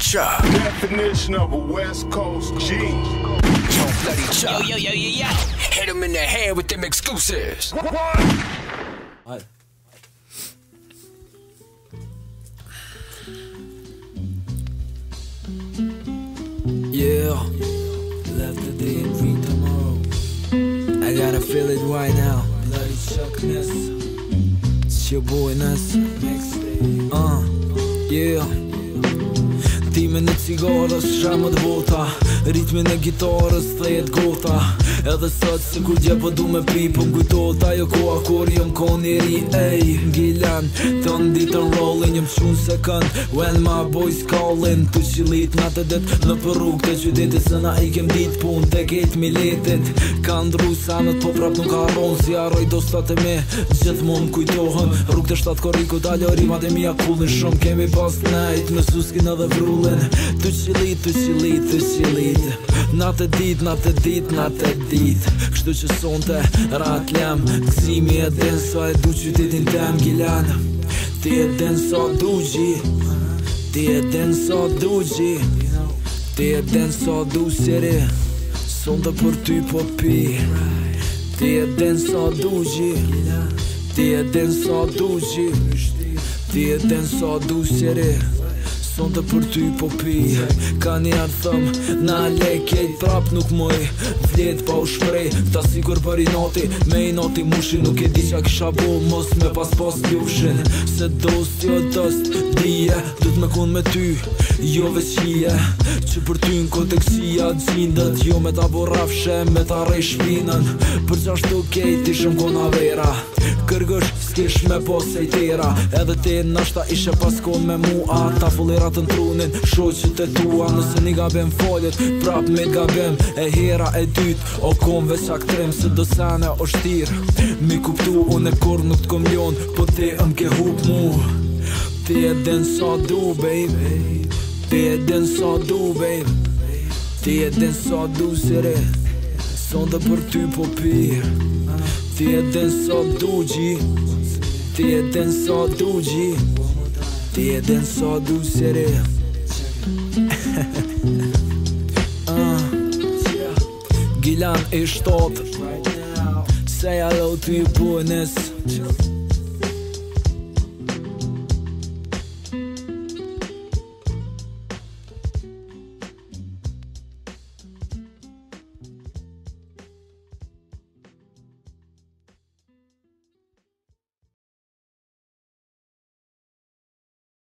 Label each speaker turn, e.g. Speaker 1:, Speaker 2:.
Speaker 1: Definition of a West Coast G. Yo, bloody Cha. Yo, yo, yo, yo, yo. Hit him in the head with them excuses. What? what? Yeah. Left the day and free tomorrow. I gotta feel it right now. Bloody chuckness. It's your boy Nuts. Uh, yeah. Timin e cigarës, shama dhe bota Ritmin e gitarës, thejet gota Edhe sëtë se kur gjepë du me pri Po gujtota jo koha kur jom kon i ri Ej, gillen, thënë ditën rollin Jom qunë se when my boys callin Të qilit në të dit në përrug të qytetit Se na i kem dit pun të ketë miletit Kanë ndru sa në të poprap nuk haron Si arroj do statë me, gjithë mund kujtohën Rrug të shtatë koriku, dalë rimat e mija kullin Shumë kemi pas nejt, në suskin edhe Tu qillit, tu qillit, tu qillit Na të dit, na të dit, na të dit Kështu që son të rat lem Këzimi e den, sa e du që ti din tem Gjilan, ti e den sa so du Ti e den sa so du Ti e den sa so du siri Son të për ty po pi Ti e den sa so du Ti e den sa so du Ti e den sa so du siri son të për ty po pi Ka një arë thëm, na le e prap nuk mëj Vlet pa u shprej, ta sigur për i noti Me i noti mushi nuk e di qa kisha bo Mos me pas pas t'jufshin Se dos t'jo dost dhije Dut me kun me ty, jo veqije Që për ty në kontekësia gjindët Jo me ta bo rafshe, me ta rej shpinën Për gjashtu kejt ishëm kona vera Kërgësh s'kish me posej tira Edhe ti nështa ishe pas kon me mua Ta fullera të trunin shoqët e tua nëse një gabim foljet Prap me gabim e hera e dyt O kom veç aktrim se do sene o shtir Mi kuptu unë e kur nuk t'kom ljon Po ti ëm ke hup mu Ti e din sa du baby Ti e din sa du baby Ti e din sa du sire Sonde për ty po pyr Ti e din sa du gji Ti e din sa du gji Dead and só do sereno. uh, Gilan is top. Say hello to your bonus.